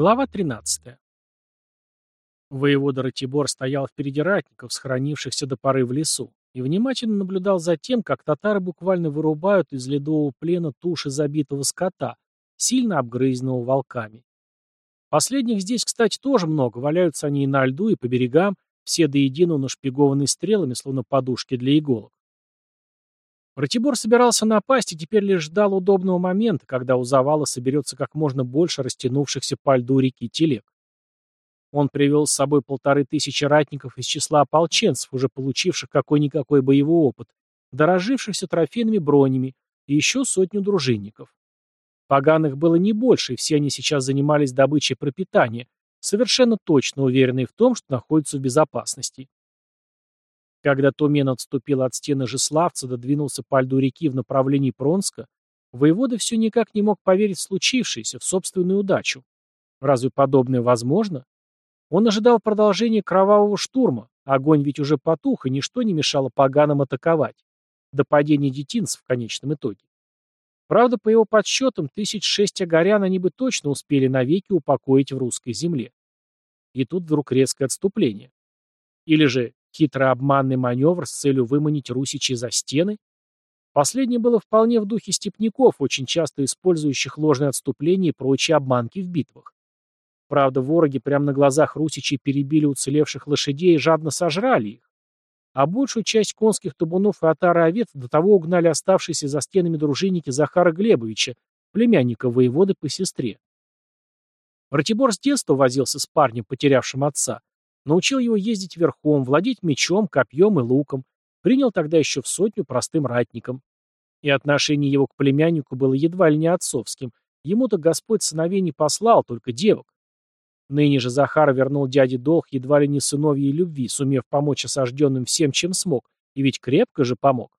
Глава 13. Воевода Ратибор стоял впереди ратников, схоронившихся до поры в лесу, и внимательно наблюдал за тем, как татары буквально вырубают из ледового плена туши забитого скота, сильно обгрызенного волками. Последних здесь, кстати, тоже много, валяются они и на льду, и по берегам, все до единого нашпигованные стрелами, словно подушки для иголок. Ратибор собирался напасть и теперь лишь ждал удобного момента, когда у завала соберется как можно больше растянувшихся по льду реки телег. Он привел с собой полторы тысячи ратников из числа ополченцев, уже получивших какой-никакой боевой опыт, дорожившихся трофейными бронями, и еще сотню дружинников. Поганых было не больше, и все они сейчас занимались добычей пропитания, совершенно точно уверенные в том, что находятся в безопасности. Когда Тумен отступил от стены Жеславца, додвинулся по льду реки в направлении Пронска, воевода все никак не мог поверить в случившееся, в собственную удачу. Разве подобное возможно? Он ожидал продолжения кровавого штурма, огонь ведь уже потух, и ничто не мешало поганам атаковать. До падения детинцев в конечном итоге. Правда, по его подсчетам, тысяч шесть огорян они бы точно успели навеки упокоить в русской земле. И тут вдруг резкое отступление. Или же Хитрый обманный маневр с целью выманить русичей за стены? Последнее было вполне в духе степняков, очень часто использующих ложные отступления и прочие обманки в битвах. Правда, вороги прямо на глазах русичей перебили уцелевших лошадей и жадно сожрали их. А большую часть конских табунов и отары овец до того угнали оставшиеся за стенами дружинники Захара Глебовича, племянника воеводы по сестре. Ратибор с детства возился с парнем, потерявшим отца, Научил его ездить верхом, владеть мечом, копьем и луком. Принял тогда еще в сотню простым ратником. И отношение его к племяннику было едва ли не отцовским. Ему-то Господь сыновей не послал, только девок. Ныне же Захар вернул дяде долг едва ли не сыновьей любви, сумев помочь осажденным всем, чем смог, и ведь крепко же помог.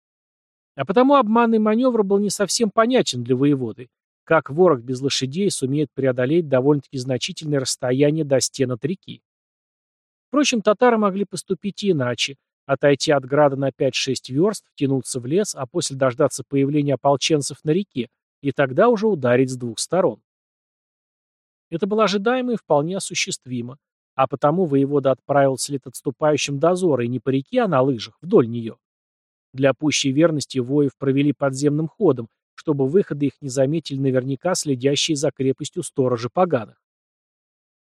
А потому обманный маневр был не совсем понятен для воеводы. Как ворог без лошадей сумеет преодолеть довольно-таки значительное расстояние до стен от реки. Впрочем, татары могли поступить и иначе. Отойти от града на 5-6 верст, втянуться в лес, а после дождаться появления ополченцев на реке, и тогда уже ударить с двух сторон. Это было ожидаемо и вполне осуществимо, а потому воевода отправил вслед отступающим дозоры и не по реке, а на лыжах, вдоль нее. Для пущей верности воев провели подземным ходом, чтобы выходы их не заметили наверняка следящие за крепостью сторожи поганых.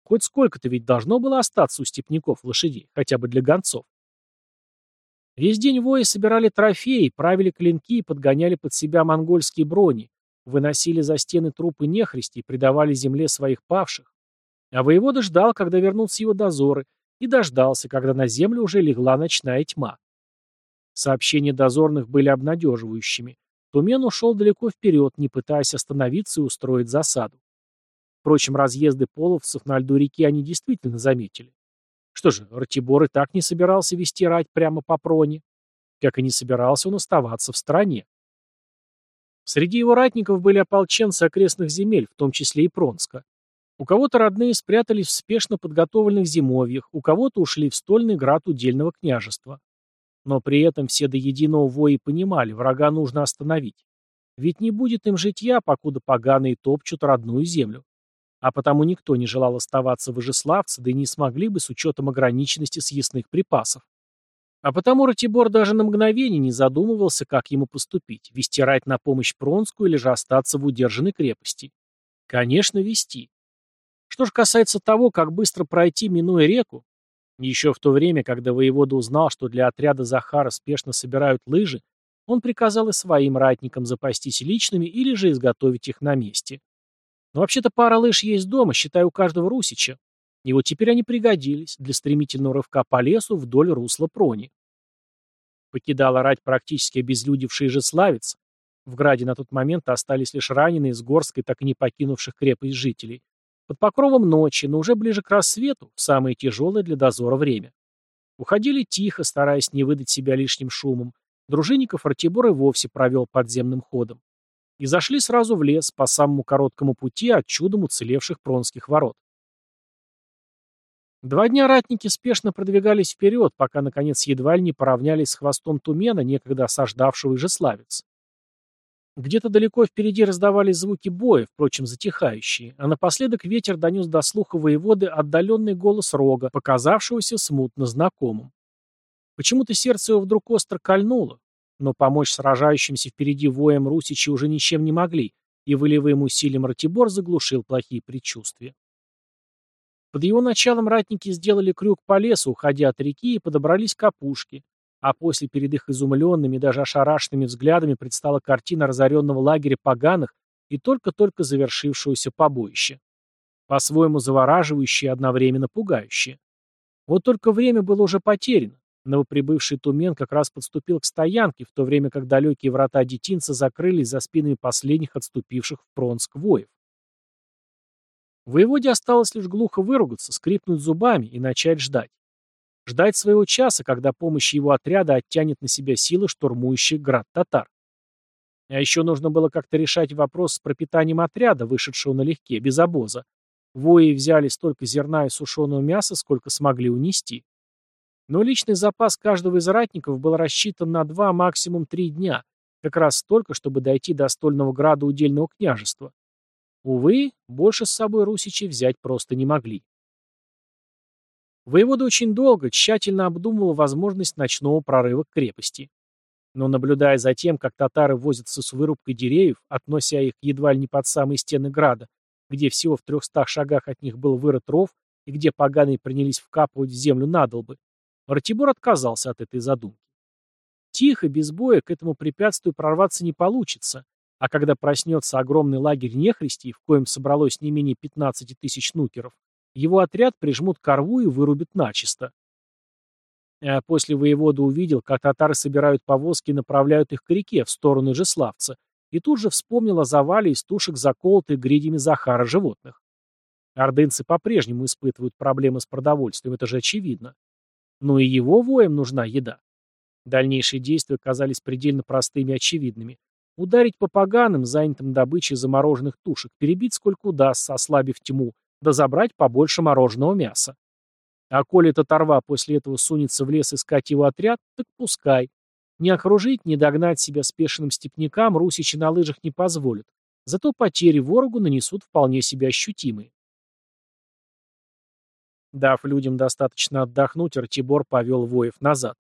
Хоть сколько-то ведь должно было остаться у степняков лошадей, хотя бы для гонцов. Весь день вои собирали трофеи, правили клинки и подгоняли под себя монгольские брони, выносили за стены трупы нехристи и предавали земле своих павших. А воевода ждал, когда вернутся его дозоры, и дождался, когда на землю уже легла ночная тьма. Сообщения дозорных были обнадеживающими. Тумен ушел далеко вперед, не пытаясь остановиться и устроить засаду. Впрочем, разъезды половцев на льду реки они действительно заметили. Что же, Ратибор и так не собирался вести рать прямо по проне, как и не собирался он оставаться в стороне. Среди его ратников были ополченцы окрестных земель, в том числе и Пронска. У кого-то родные спрятались в спешно подготовленных зимовьях, у кого-то ушли в стольный град удельного княжества. Но при этом все до единого вои понимали, врага нужно остановить. Ведь не будет им житья, покуда поганые топчут родную землю. А потому никто не желал оставаться в Ижеславце, да и не смогли бы с учетом ограниченности съестных припасов. А потому Ратибор даже на мгновение не задумывался, как ему поступить, вести рать на помощь Пронскую или же остаться в удержанной крепости. Конечно, вести. Что же касается того, как быстро пройти, минуя реку, еще в то время, когда воевода узнал, что для отряда Захара спешно собирают лыжи, он приказал и своим ратникам запастись личными или же изготовить их на месте. Но вообще-то пара лыж есть дома, считай, у каждого русича. И вот теперь они пригодились для стремительного рывка по лесу вдоль русла Прони. Покидала рать практически обезлюдевший же славец. В граде на тот момент остались лишь раненые с горской, так и не покинувших крепость жителей. Под покровом ночи, но уже ближе к рассвету, самое тяжелое для дозора время. Уходили тихо, стараясь не выдать себя лишним шумом. Дружинников Ратибор и вовсе провел подземным ходом и зашли сразу в лес по самому короткому пути от чудом уцелевших пронских ворот. Два дня ратники спешно продвигались вперед, пока, наконец, едва ли не поравнялись с хвостом Тумена, некогда осаждавшего Ижеславец. Где-то далеко впереди раздавались звуки боя, впрочем, затихающие, а напоследок ветер донес до слуха воеводы отдаленный голос рога, показавшегося смутно знакомым. Почему-то сердце его вдруг остро кольнуло, но помочь сражающимся впереди воем русичи уже ничем не могли, и волевым усилием Ратибор заглушил плохие предчувствия. Под его началом ратники сделали крюк по лесу, уходя от реки, и подобрались к опушке, а после перед их изумленными, даже ошарашенными взглядами предстала картина разоренного лагеря поганых и только-только завершившегося побоища. По-своему завораживающее и одновременно пугающее. Вот только время было уже потеряно. Новоприбывший Тумен как раз подступил к стоянке, в то время как далекие врата детинца закрылись за спинами последних отступивших в Пронск воев. Воеводе осталось лишь глухо выругаться, скрипнуть зубами и начать ждать. Ждать своего часа, когда помощь его отряда оттянет на себя силы штурмующих град татар. А еще нужно было как-то решать вопрос с пропитанием отряда, вышедшего налегке, без обоза. Вои взяли столько зерна и сушеного мяса, сколько смогли унести. Но личный запас каждого из ратников был рассчитан на два, максимум три дня, как раз столько, чтобы дойти до стольного града удельного княжества. Увы, больше с собой русичи взять просто не могли. Воевода очень долго, тщательно обдумывал возможность ночного прорыва к крепости. Но наблюдая за тем, как татары возятся с вырубкой деревьев, относя их едва ли не под самые стены града, где всего в трехстах шагах от них был вырыт ров и где поганые принялись вкапывать в землю надолбы, Ратибор отказался от этой задумки. Тихо, без боя, к этому препятствию прорваться не получится, а когда проснется огромный лагерь нехристей, в коем собралось не менее 15 тысяч нукеров, его отряд прижмут к рву и вырубят начисто. А после воевода увидел, как татары собирают повозки и направляют их к реке, в сторону Ижеславца, и тут же вспомнил о завале из тушек заколотых гридями Захара животных. Ордынцы по-прежнему испытывают проблемы с продовольствием, это же очевидно. Но и его воям нужна еда. Дальнейшие действия казались предельно простыми и очевидными. Ударить по поганым, занятым добычей замороженных тушек, перебить сколько удастся, ослабив тьму, да забрать побольше мороженого мяса. А коли татарва после этого сунется в лес искать его отряд, так пускай. Не окружить, не догнать себя спешенным степнякам русичи на лыжах не позволят. Зато потери ворогу нанесут вполне себе ощутимые. Дав людям достаточно отдохнуть, Артибор повел воев назад.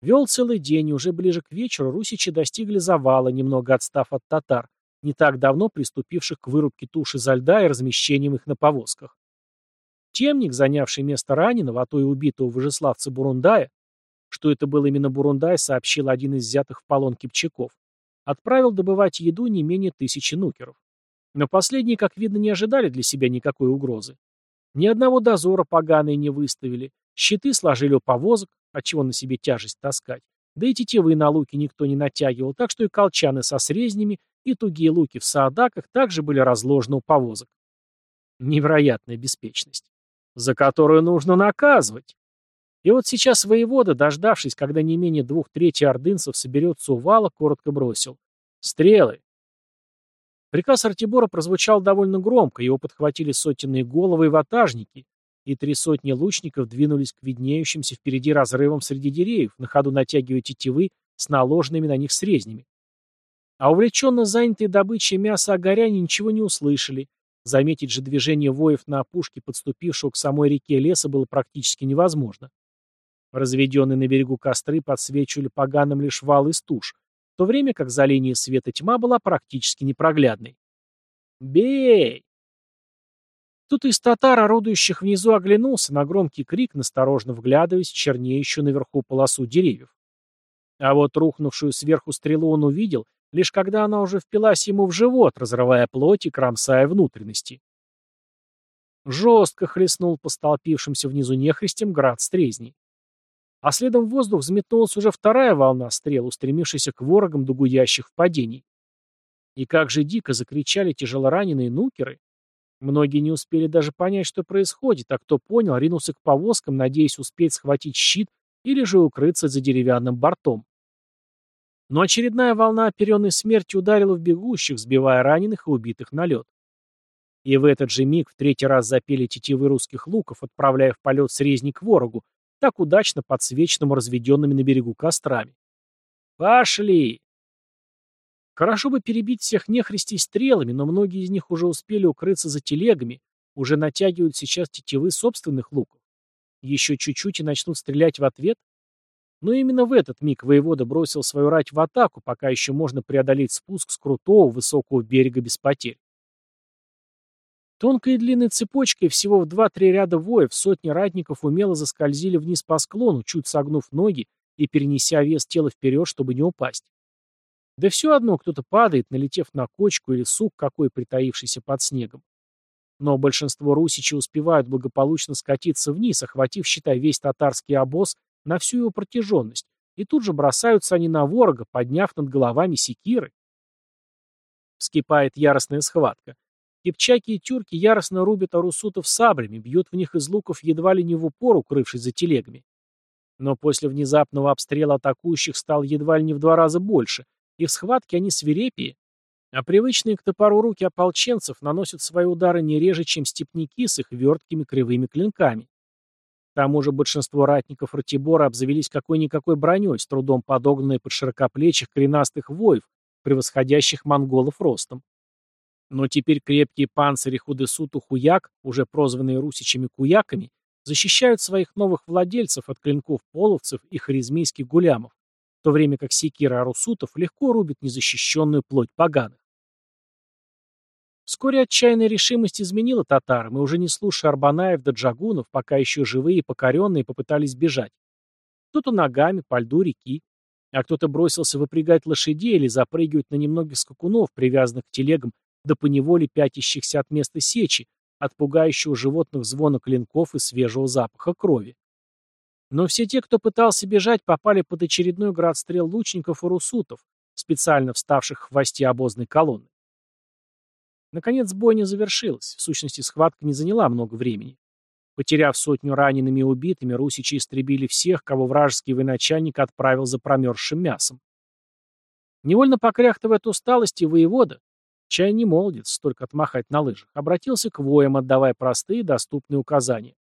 Вел целый день, и уже ближе к вечеру русичи достигли завала, немного отстав от татар, не так давно приступивших к вырубке туши изо льда и размещением их на повозках. Темник, занявший место раненого, а то и убитого Вожеславца Бурундая, что это был именно Бурундай, сообщил один из взятых в полон кипчаков, отправил добывать еду не менее тысячи нукеров. Но последние, как видно, не ожидали для себя никакой угрозы. Ни одного дозора поганые не выставили, щиты сложили у повозок, отчего на себе тяжесть таскать, да и тетивы на луки никто не натягивал, так что и колчаны со срезнями, и тугие луки в саадаках также были разложены у повозок. Невероятная беспечность, за которую нужно наказывать. И вот сейчас воевода, дождавшись, когда не менее двух трети ордынцев соберется у вала, коротко бросил. «Стрелы!» Приказ Артибора прозвучал довольно громко, его подхватили сотенные головы и ватажники, и три сотни лучников двинулись к виднеющимся впереди разрывам среди деревьев, на ходу натягивая тетивы с наложенными на них срезнями. А увлеченно занятые добычей мяса огоряне ничего не услышали. Заметить же движение воев на опушке, подступившего к самой реке леса, было практически невозможно. Разведенные на берегу костры подсвечивали поганым лишь вал из туш, в то время как за линией света тьма была практически непроглядной. «Бей!» Тут из татар, орудующих внизу, оглянулся на громкий крик, насторожно вглядываясь в чернеющую наверху полосу деревьев. А вот рухнувшую сверху стрелу он увидел лишь когда она уже впилась ему в живот, разрывая плоть и кромсая внутренности. Жестко хлестнул по столпившимся внизу нехристям град стрезний. А следом в воздух взметнулась уже вторая волна стрел, устремившаяся к ворогам дугуящих впадений. И как же дико закричали тяжелораненые нукеры. Многие не успели даже понять, что происходит, а кто понял, ринулся к повозкам, надеясь успеть схватить щит или же укрыться за деревянным бортом. Но очередная волна оперенной смерти ударила в бегущих, сбивая раненых и убитых на лед. И в этот же миг в третий раз запели тетивы русских луков, отправляя в полет срезник ворогу, так удачно подсвеченному разведенными на берегу кострами. «Пошли!» Хорошо бы перебить всех нехристей стрелами, но многие из них уже успели укрыться за телегами, уже натягивают сейчас тетивы собственных луков. Еще чуть-чуть и начнут стрелять в ответ? Но именно в этот миг воевода бросил свою рать в атаку, пока еще можно преодолеть спуск с крутого высокого берега без потерь. Тонкой и длинной цепочкой всего в два-три ряда воев сотни ратников умело заскользили вниз по склону, чуть согнув ноги и перенеся вес тела вперед, чтобы не упасть. Да все одно кто-то падает, налетев на кочку или сук какой, притаившийся под снегом. Но большинство русичей успевают благополучно скатиться вниз, охватив, считай, весь татарский обоз на всю его протяженность, и тут же бросаются они на ворога, подняв над головами секиры. Вскипает яростная схватка. Кипчаки и тюрки яростно рубят арусутов саблями, бьют в них из луков едва ли не в упор, укрывшись за телегами. Но после внезапного обстрела атакующих стало едва ли не в два раза больше, и в схватке они свирепее. А привычные к топору руки ополченцев наносят свои удары не реже, чем степняки с их верткими кривыми клинками. К тому же большинство ратников Ратибора обзавелись какой-никакой броней, с трудом подогнанной под широкоплечих коренастых воев, превосходящих монголов ростом. Но теперь крепкие панцири Худесуту Хуяк, уже прозванные русичами Куяками, защищают своих новых владельцев от клинков половцев и харизмийских гулямов, в то время как секира Арусутов легко рубит незащищенную плоть поганых. Вскоре отчаянная решимость изменила татарам, и уже не слушая Арбанаев да Джагунов, пока еще живые и покоренные попытались бежать. Кто-то ногами, по льду реки, а кто-то бросился выпрягать лошадей или запрыгивать на немногих скакунов, привязанных к телегам да поневоле пятящихся от места сечи, от пугающего животных звона клинков и свежего запаха крови. Но все те, кто пытался бежать, попали под очередной град стрел лучников и русутов, специально вставших в хвосте обозной колонны. Наконец бойня завершилась, в сущности схватка не заняла много времени. Потеряв сотню ранеными и убитыми, русичи истребили всех, кого вражеский военачальник отправил за промерзшим мясом. Невольно покряхтывая от усталости, воевода, Чай не молодец, столько отмахать на лыжах. Обратился к воям, отдавая простые доступные указания.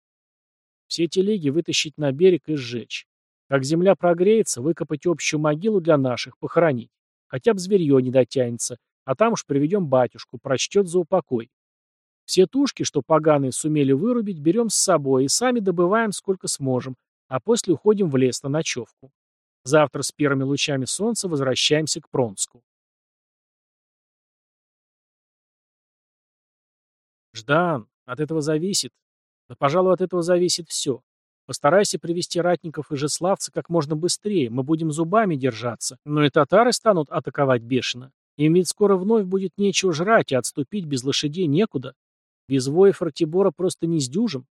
Все телеги вытащить на берег и сжечь. Как земля прогреется, выкопать общую могилу для наших, похоронить. Хотя бы зверье не дотянется, а там уж приведем батюшку, прочтет за упокой. Все тушки, что поганые сумели вырубить, берем с собой и сами добываем сколько сможем, а после уходим в лес на ночевку. Завтра с первыми лучами солнца возвращаемся к Пронску. Ждан, от этого зависит. Да, пожалуй, от этого зависит все. Постарайся привести ратников и жеславца как можно быстрее, мы будем зубами держаться. Но и татары станут атаковать бешено. Им ведь скоро вновь будет нечего жрать, и отступить без лошадей некуда. Без воев Ратибора просто не сдюжим.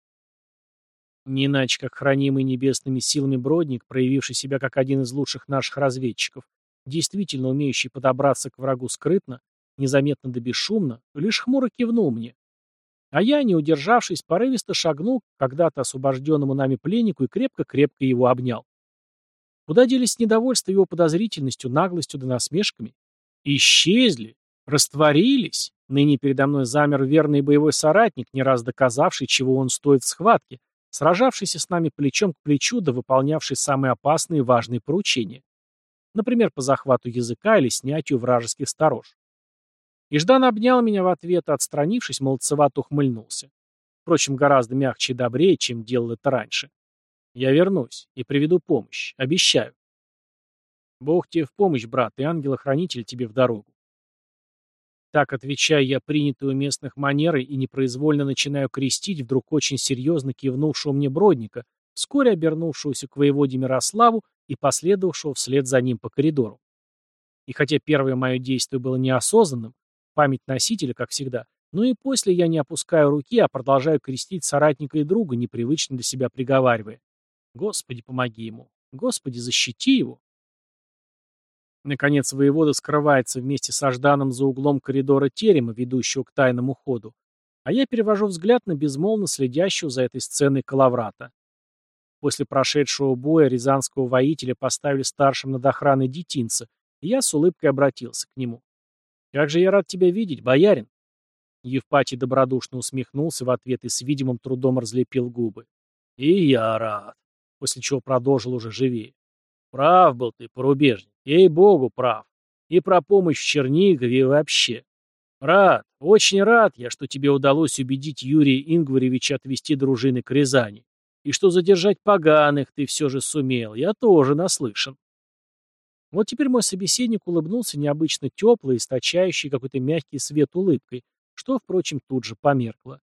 Не иначе, как хранимый небесными силами Бродник, проявивший себя как один из лучших наших разведчиков, действительно умеющий подобраться к врагу скрытно, незаметно да бесшумно, лишь хмуро кивнул мне. А я, не удержавшись, порывисто шагнул к когда-то освобожденному нами пленнику и крепко-крепко его обнял. Куда делись недовольство его подозрительностью, наглостью да насмешками? Исчезли, растворились. Ныне передо мной замер верный боевой соратник, не раз доказавший, чего он стоит в схватке, сражавшийся с нами плечом к плечу да выполнявший самые опасные и важные поручения. Например, по захвату языка или снятию вражеских сторож. И Ждан обнял меня в ответ, отстранившись, молодцевато ухмыльнулся. Впрочем, гораздо мягче и добрее, чем делал это раньше. Я вернусь и приведу помощь. Обещаю. Бог тебе в помощь, брат, и ангел-хранитель тебе в дорогу. Так, отвечая я принятую у местных манерой и непроизвольно начинаю крестить вдруг очень серьезно кивнувшего мне Бродника, вскоре обернувшегося к воеводе Мирославу и последовавшего вслед за ним по коридору. И хотя первое мое действие было неосознанным, Память носителя, как всегда. Ну и после я не опускаю руки, а продолжаю крестить соратника и друга, непривычно для себя приговаривая. Господи, помоги ему. Господи, защити его. Наконец воевода скрывается вместе со Жданом за углом коридора терема, ведущего к тайному ходу, а я перевожу взгляд на безмолвно следящего за этой сценой Калаврата. После прошедшего боя рязанского воителя поставили старшим над охраной детинца, и я с улыбкой обратился к нему. «Как же я рад тебя видеть, боярин!» Евпатий добродушно усмехнулся в ответ и с видимым трудом разлепил губы. «И я рад!» После чего продолжил уже живее. «Прав был ты, порубежник, ей-богу, прав. И про помощь в Чернигове и вообще. Рад, очень рад я, что тебе удалось убедить Юрия Ингваревича отвести дружины к Рязани. И что задержать поганых ты все же сумел, я тоже наслышан. Вот теперь мой собеседник улыбнулся необычно теплой, источающей какой-то мягкий свет улыбкой, что, впрочем, тут же померкло.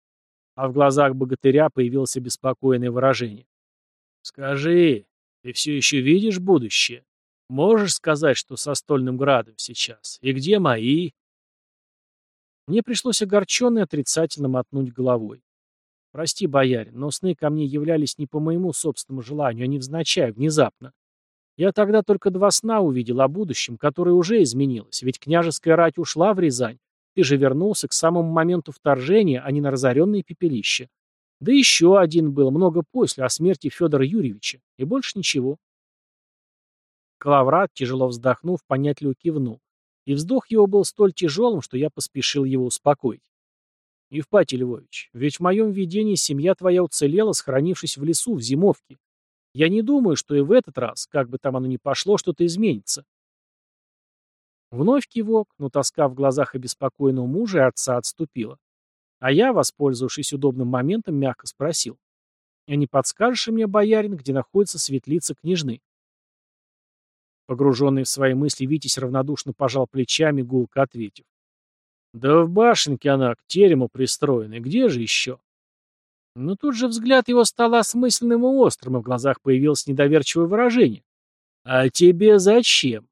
А в глазах богатыря появилось беспокойное выражение. «Скажи, ты все еще видишь будущее? Можешь сказать, что со Стольным Градом сейчас? И где мои?» Мне пришлось огорченно и отрицательно мотнуть головой. «Прости, боярин, но сны ко мне являлись не по моему собственному желанию, а невзначай, внезапно. Я тогда только два сна увидел о будущем, которое уже изменилось, ведь княжеская рать ушла в Рязань, ты же вернулся к самому моменту вторжения, а не на разоренные пепелище. Да еще один был много после, о смерти Федора Юрьевича, и больше ничего. Клаврат, тяжело вздохнув, понятливо кивнул, и вздох его был столь тяжелым, что я поспешил его успокоить. Евпатий Львович, ведь в моем видении семья твоя уцелела, сохранившись в лесу, в зимовке. Я не думаю, что и в этот раз, как бы там оно ни пошло, что-то изменится. Вновь кивок, но тоска в глазах обеспокоенного мужа и отца отступила. А я, воспользовавшись удобным моментом, мягко спросил. «А не подскажешь мне, боярин, где находится светлица княжны?» Погруженный в свои мысли, Витязь равнодушно пожал плечами, гулко ответив. «Да в башенке она к терему пристроена. Где же еще?» Но тут же взгляд его стал осмысленным и острым, и в глазах появилось недоверчивое выражение. «А тебе зачем?